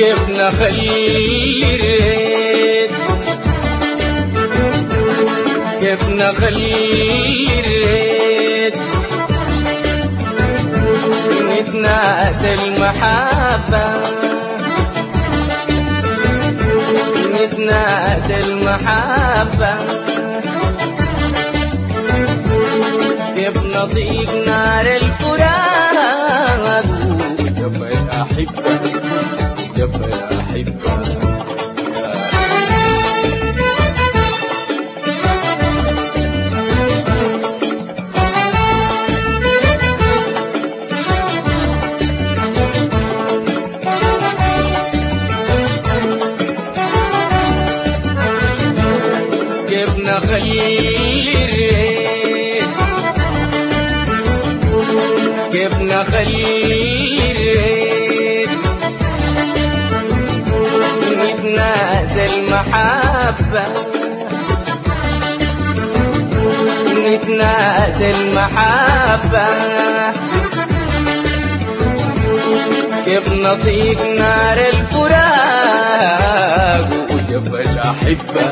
كيف نخلي الريت كيف نخلي الريت نتناسى المحبة. نتناسى المحبة. كيف نطيق نار الفراق. جفا يا جفا يا أحبة. كيف نخلي الريت كيف المحبة نتناسى المحبة كيف نطيق نار الفراق وجفا الأحبة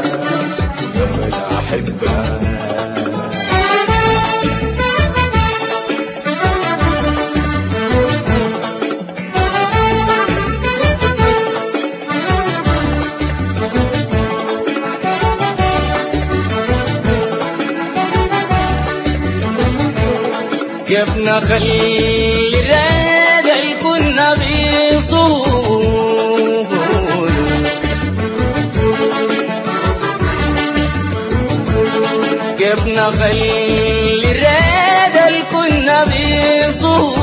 كيف نخلي الرجل كنا بيصول كيف نخلي الرجل كنا بيصول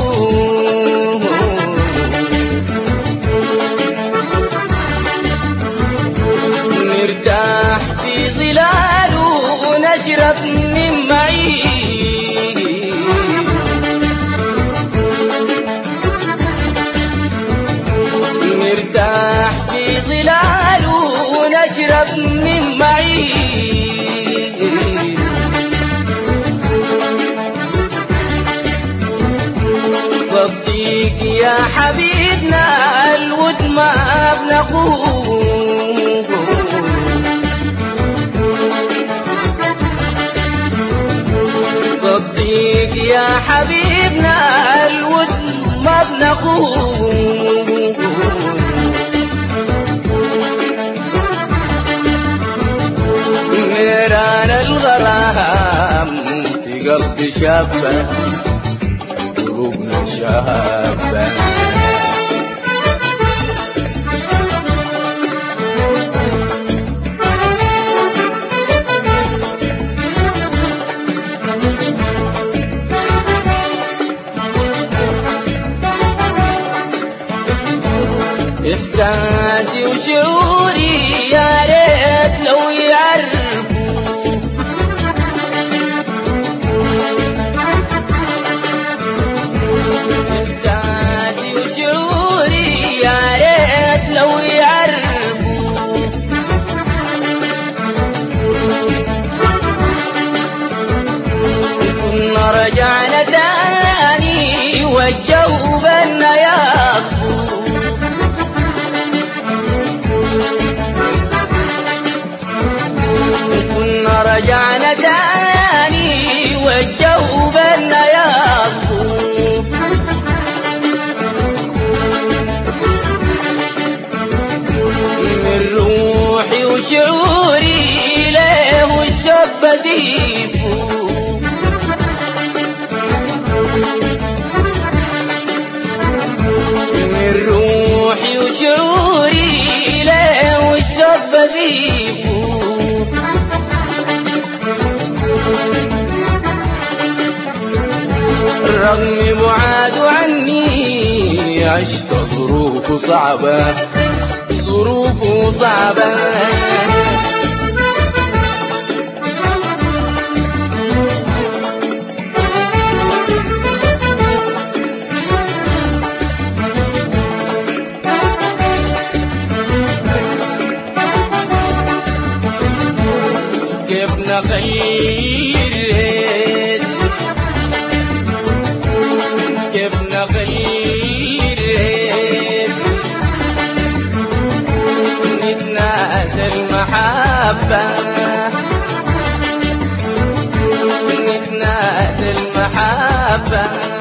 نرتاح في ظلاله ونشرب من ونشرب من معين صديق يا حبيبنا الود ما بنخون صديق يا حبيبنا الود ما بنخون في قلبي شابة قلوبنا شابة. إحساسي وشعوري يا ريت لو والجو بنا يصفو كنا رجعنا تاني والجو بنا يصفو من روحي وشعوري ليه والشوق بذيبه وشعوري ليه والشوق بذيبه رغم بعاد عني عشت ظروف صعبة ظروف صعبة. نغير كيف نغير نتنازل محبة. نتنازل محبة.